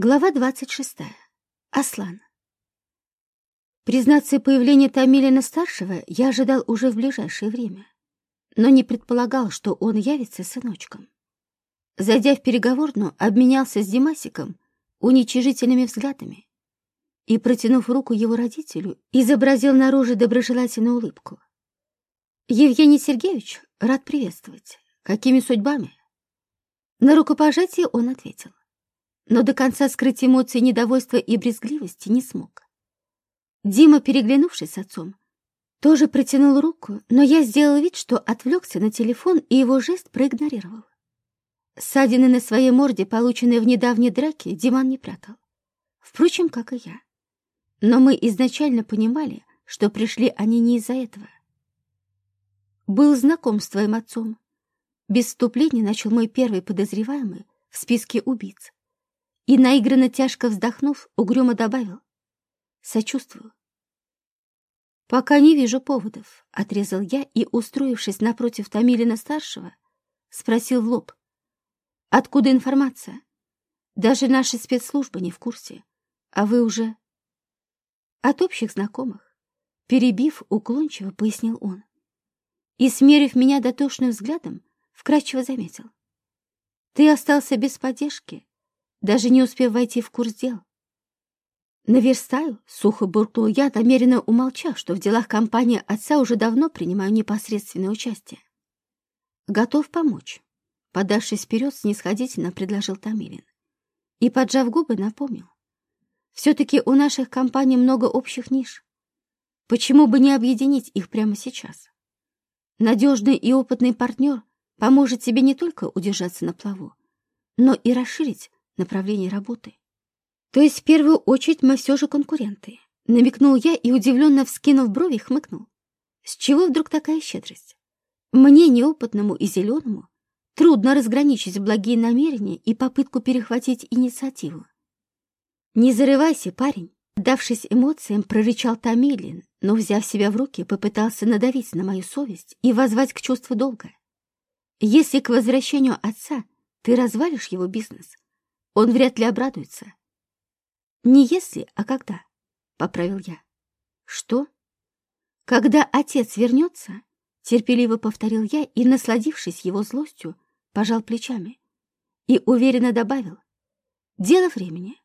Глава 26. Аслан. Признаться, появление Тамилина-старшего я ожидал уже в ближайшее время, но не предполагал, что он явится сыночком. Зайдя в переговорную, обменялся с Димасиком уничижительными взглядами и, протянув руку его родителю, изобразил наружу доброжелательную улыбку. «Евгений Сергеевич, рад приветствовать. Какими судьбами?» На рукопожатие он ответил но до конца скрыть эмоции недовольства и брезгливости не смог. Дима, переглянувшись с отцом, тоже протянул руку, но я сделал вид, что отвлекся на телефон и его жест проигнорировал. Ссадины на своей морде, полученные в недавней драке, Диман не прятал. Впрочем, как и я. Но мы изначально понимали, что пришли они не из-за этого. Был знаком с твоим отцом. Без вступления начал мой первый подозреваемый в списке убийц и, наигранно тяжко вздохнув, угрюмо добавил. «Сочувствую». «Пока не вижу поводов», — отрезал я и, устроившись напротив Томилина-старшего, спросил в лоб. «Откуда информация? Даже наши спецслужбы не в курсе. А вы уже...» «От общих знакомых», — перебив, уклончиво пояснил он. И, смерив меня дотошным взглядом, вкратчиво заметил. «Ты остался без поддержки, даже не успев войти в курс дел. «Наверстаю», — сухо буркнул я, намеренно умолчав, что в делах компании отца уже давно принимаю непосредственное участие. «Готов помочь», — подавшись вперед, снисходительно предложил Томилин. И, поджав губы, напомнил. «Все-таки у наших компаний много общих ниш. Почему бы не объединить их прямо сейчас? Надежный и опытный партнер поможет тебе не только удержаться на плаву, но и расширить направлений работы. То есть в первую очередь мы все же конкуренты. Намекнул я и, удивленно вскинув брови, хмыкнул. С чего вдруг такая щедрость? Мне, неопытному и зеленому, трудно разграничить благие намерения и попытку перехватить инициативу. «Не зарывайся, парень!» Давшись эмоциям, прорычал Тамилин, но, взяв себя в руки, попытался надавить на мою совесть и возвать к чувству долга. «Если к возвращению отца ты развалишь его бизнес, он вряд ли обрадуется. Не если, а когда, — поправил я. Что? Когда отец вернется, — терпеливо повторил я и, насладившись его злостью, пожал плечами и уверенно добавил. Дело времени.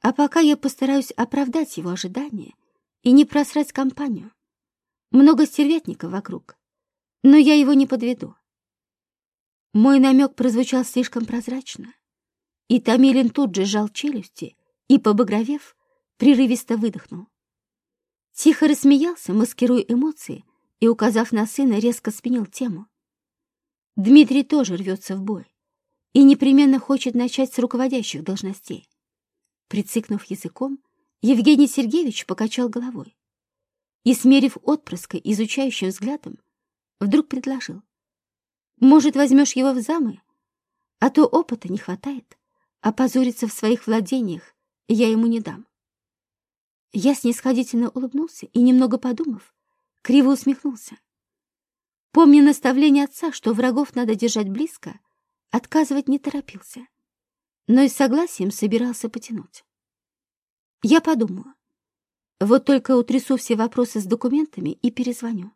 А пока я постараюсь оправдать его ожидания и не просрать компанию. Много стервятников вокруг, но я его не подведу. Мой намек прозвучал слишком прозрачно. И Томилин тут же сжал челюсти и, побагровев, прерывисто выдохнул. Тихо рассмеялся, маскируя эмоции, и, указав на сына, резко сменил тему. Дмитрий тоже рвется в бой и непременно хочет начать с руководящих должностей. Прицикнув языком, Евгений Сергеевич покачал головой и, смерив отпрыска изучающим взглядом, вдруг предложил. «Может, возьмешь его в замы? А то опыта не хватает». Опозориться в своих владениях я ему не дам. Я снисходительно улыбнулся и, немного подумав, криво усмехнулся. Помня наставление отца, что врагов надо держать близко, отказывать не торопился, но и согласием собирался потянуть. Я подумаю. Вот только утрясу все вопросы с документами и перезвоню.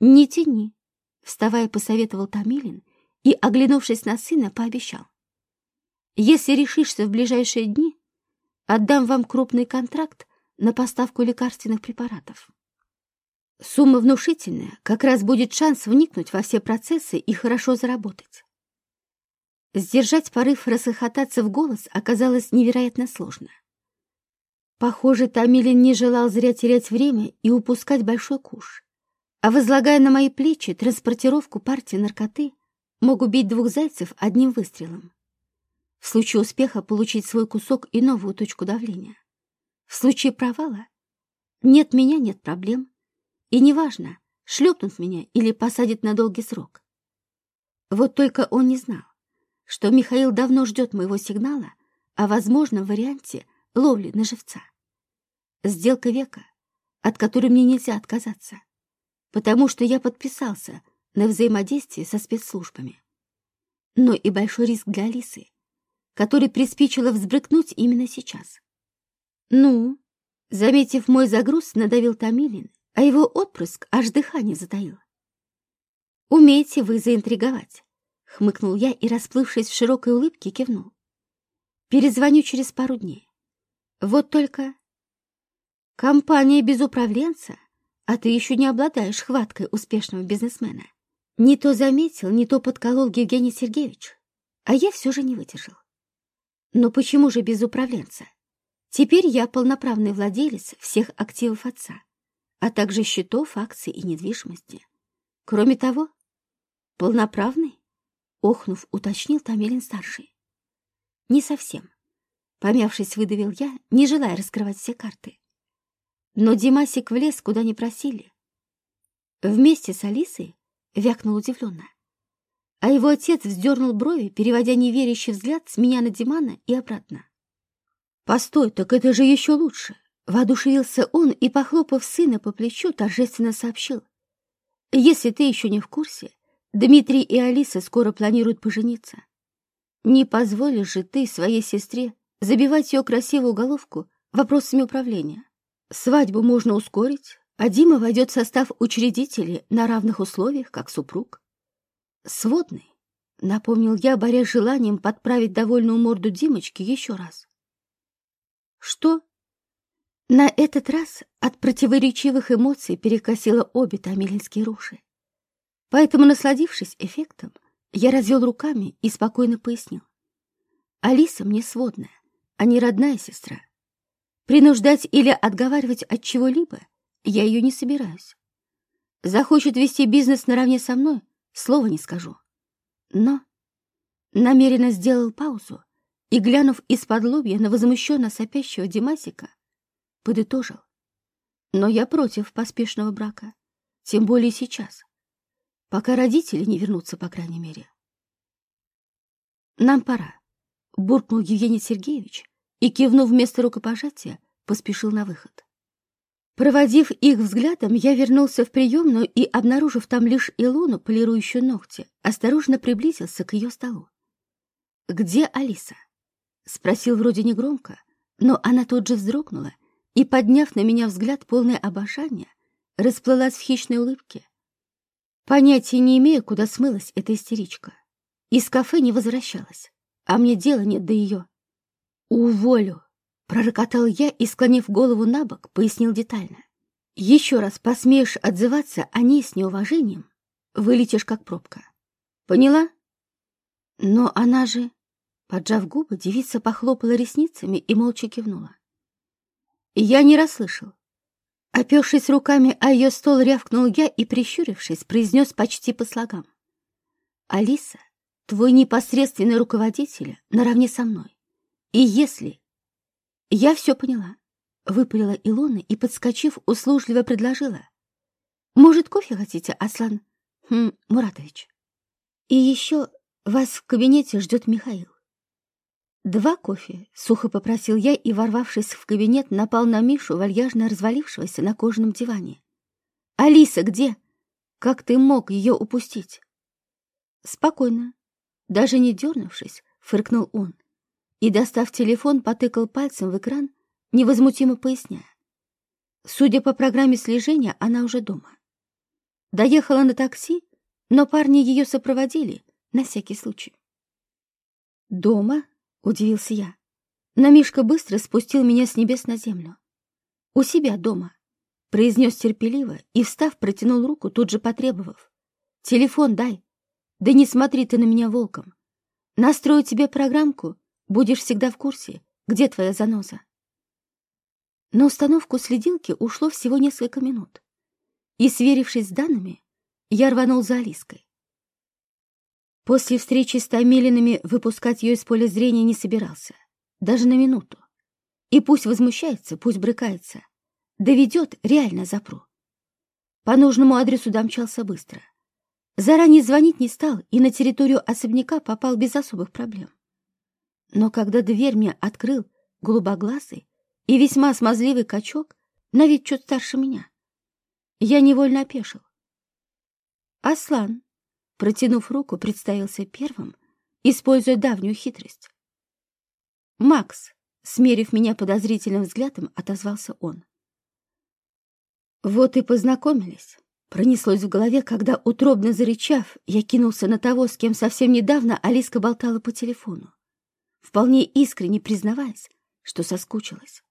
«Не тяни», — вставая, посоветовал Томилин и, оглянувшись на сына, пообещал. Если решишься в ближайшие дни, отдам вам крупный контракт на поставку лекарственных препаратов. Сумма внушительная, как раз будет шанс вникнуть во все процессы и хорошо заработать. Сдержать порыв расхохотаться в голос оказалось невероятно сложно. Похоже, Тамилин не желал зря терять время и упускать большой куш. А возлагая на мои плечи транспортировку партии наркоты, мог убить двух зайцев одним выстрелом. В случае успеха получить свой кусок и новую точку давления. В случае провала нет меня, нет проблем. И неважно, шлепнут меня или посадят на долгий срок. Вот только он не знал, что Михаил давно ждет моего сигнала о возможном варианте ловли на живца. Сделка века, от которой мне нельзя отказаться, потому что я подписался на взаимодействие со спецслужбами. Но и большой риск для Алисы, который приспичило взбрыкнуть именно сейчас. «Ну?» Заметив мой загруз, надавил Томилин, а его отпрыск аж дыхание затаил. «Умеете вы заинтриговать», — хмыкнул я и, расплывшись в широкой улыбке, кивнул. «Перезвоню через пару дней. Вот только...» «Компания без управленца, а ты еще не обладаешь хваткой успешного бизнесмена. Не то заметил, не то подколол Евгений Сергеевич, а я все же не выдержал. Но почему же без управленца? Теперь я полноправный владелец всех активов отца, а также счетов, акций и недвижимости. Кроме того, полноправный, охнув, уточнил Томилин-старший. Не совсем. Помявшись, выдавил я, не желая раскрывать все карты. Но Димасик влез, куда не просили. Вместе с Алисой вякнул удивленно. А его отец вздернул брови, переводя неверящий взгляд с меня на Димана и обратно. «Постой, так это же еще лучше!» Воодушевился он и, похлопав сына по плечу, торжественно сообщил. «Если ты еще не в курсе, Дмитрий и Алиса скоро планируют пожениться. Не позволишь же ты своей сестре забивать ее красивую головку вопросами управления. Свадьбу можно ускорить, а Дима войдет в состав учредителей на равных условиях, как супруг. Сводный, напомнил я, борясь желанием подправить довольную морду Димочки еще раз. Что? На этот раз от противоречивых эмоций перекосило обе тамилинские руши. Поэтому, насладившись эффектом, я развел руками и спокойно пояснил. Алиса мне сводная, а не родная сестра. Принуждать или отговаривать от чего-либо я ее не собираюсь. Захочет вести бизнес наравне со мной, слова не скажу. Но намеренно сделал паузу и, глянув из-под лобья на возмущенно сопящего Димасика, подытожил. Но я против поспешного брака, тем более сейчас, пока родители не вернутся, по крайней мере. Нам пора, буркнул Евгений Сергеевич, и, кивнув вместо рукопожатия, поспешил на выход. Проводив их взглядом, я вернулся в приемную и, обнаружив там лишь Илону, полирующую ногти, осторожно приблизился к ее столу. «Где Алиса?» — спросил вроде негромко, но она тут же вздрогнула и, подняв на меня взгляд полное обожания, расплылась в хищной улыбке. Понятия не имею, куда смылась эта истеричка. Из кафе не возвращалась, а мне дела нет до ее. «Уволю!» — пророкотал я и, склонив голову на бок, пояснил детально. «Еще раз посмеешь отзываться о ней с неуважением, вылетишь как пробка. Поняла?» «Но она же...» Поджав губы, девица похлопала ресницами и молча кивнула. Я не расслышал. Опершись руками о ее стол, рявкнул я и, прищурившись, произнес почти по слогам. «Алиса, твой непосредственный руководитель наравне со мной. И если... Я все поняла, выпалила Илона и, подскочив, услужливо предложила. Может, кофе хотите, Аслан хм, Муратович? И еще вас в кабинете ждет Михаил. «Два кофе», — сухо попросил я и, ворвавшись в кабинет, напал на Мишу, вальяжно развалившегося на кожаном диване. «Алиса где? Как ты мог ее упустить?» «Спокойно», даже не дернувшись, фыркнул он и, достав телефон, потыкал пальцем в экран, невозмутимо поясняя. Судя по программе слежения, она уже дома. Доехала на такси, но парни ее сопроводили на всякий случай. «Дома?» — удивился я. Но Мишка быстро спустил меня с небес на землю. «У себя дома», — произнес терпеливо и, встав, протянул руку, тут же потребовав. «Телефон дай. Да не смотри ты на меня волком. Настрою тебе программку, Будешь всегда в курсе, где твоя заноза. На установку следилки ушло всего несколько минут. И, сверившись с данными, я рванул за Алиской. После встречи с Томилинами выпускать ее из поля зрения не собирался. Даже на минуту. И пусть возмущается, пусть брыкается. Доведет, реально запру. По нужному адресу домчался быстро. Заранее звонить не стал и на территорию особняка попал без особых проблем. Но когда дверь мне открыл голубоглазый и весьма смазливый качок, на вид чуть старше меня, я невольно опешил. Аслан, протянув руку, представился первым, используя давнюю хитрость. Макс, смерив меня подозрительным взглядом, отозвался он. Вот и познакомились. Пронеслось в голове, когда, утробно зарычав, я кинулся на того, с кем совсем недавно Алиска болтала по телефону, вполне искренне признаваясь, что соскучилась.